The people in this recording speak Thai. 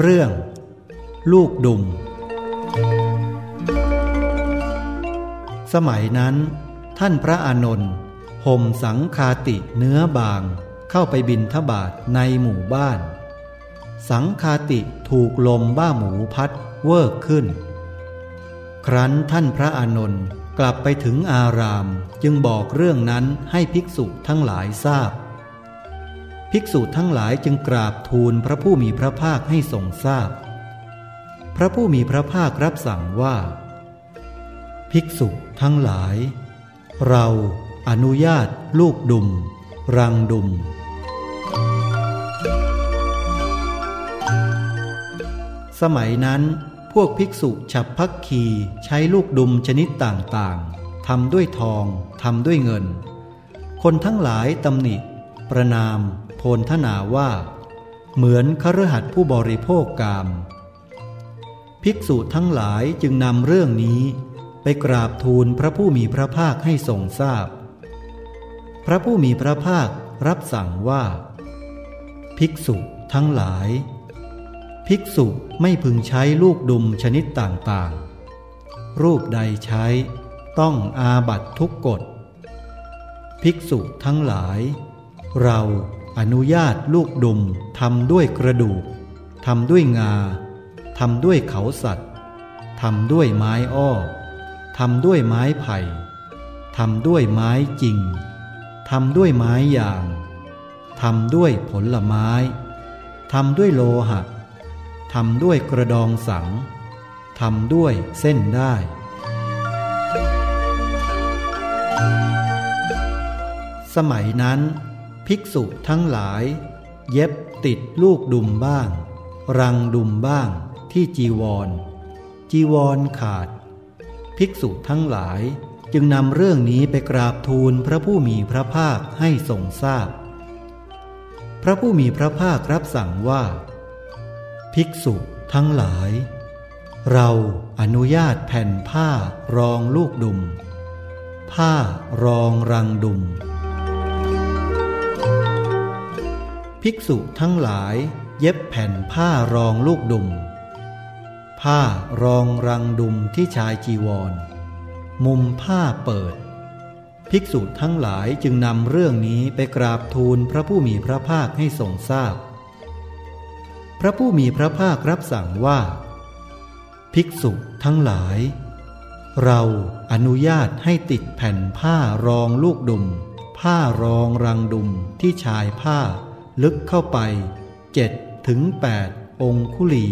เรื่อง ลูกดุม สมัยนั้น ท่านพระอานนท์ห่มสังคาติเนื้อบาง เข้าไปบินทบาทในหมู่บ้าน สังคาติถูกลมบ้าหมูพัดเวิกขึ้น ครั้นท่านพระอานนท์กลับไปถึงอารามจึงบอกเรื่องนั้นให้ภิกษุทั้งหลายทราบ ภิกษุทั้งหลายจึงกราบทูลพระผู้มีพระภาคให้ทรงทราบพระผู้มีพระภาครับสั่งว่า ภิกษุทั้งหลาย เราอนุญาต ลูกดุม รังดุม สมัยนั้นพวกภิกษุฉับพักคีใช้ลูกดุมชนิดต่างๆทำด้วยทองทำด้วยเงิน คนทั้งหลายตำหนิ ประนาม โพลทนาว่า เหมือนคฤหัสถ์ผู้บริโภคกาม ภิกษุทั้งหลายจึงนำเรื่องนี้ ไปกราบทูลพระผู้มีพระภาคให้ทรงทราบพพระผู้มีพระภาครับสั่งว่า ภิกษุทั้งหลาย ภิกษุไม่พึงใช้ลูกดุมชนิดต่างๆ รูปใดใช้ต้องอาบัตทุกกฎ ภิกษุทั้งหลาย เรา อนุญาตลูกดุมทำด้วยกระดูกทำด้วยงาทำด้วยเขาสัตว์ทำด้วยไม้อ้อทำด้วยไม้ไผ่ทำด้วยไม้จริงทำด้วยไม้ยางทำด้วยผลไม้ทำด้วยโลหะทำด้วยกระดองสังทำด้วยเส้นได้ สมัยนั้น ภิกษุทั้งหลาย เย็บติดลูกดุมบ้าง รังดุมบ้างที่จีวร จีวรขาด ภิกษุทั้งหลายจึงนำเรื่องนี้ไปกราบทูลพระผู้มีพระภาคให้ทรงทราบพพระผู้มีพระภาครับสั่งว่า ภิกษุทั้งหลาย เราอนุญาตแผ่นผ้ารองลูกดุม ผ้ารองรังดุม ภิกษุทั้งหลายเย็บแผ่นผ้ารองลูกดุม ผ้ารองรังดุมที่ชายจีวร มุมผ้าเปิด ภิกษุทั้งหลายจึงนำเรื่องนี้ไปกราบทูลพระผู้มีพระภาคให้ทรงทราบพพระผู้มีพระภาครับสั่งว่า ภิกษุทั้งหลาย เราอนุญาตให้ติดแผ่นผ้ารองลูกดุม ผ้ารองรังดุมที่ชายผ้า ลึกเข้าไปเจ็ดถึงแปดองคุลี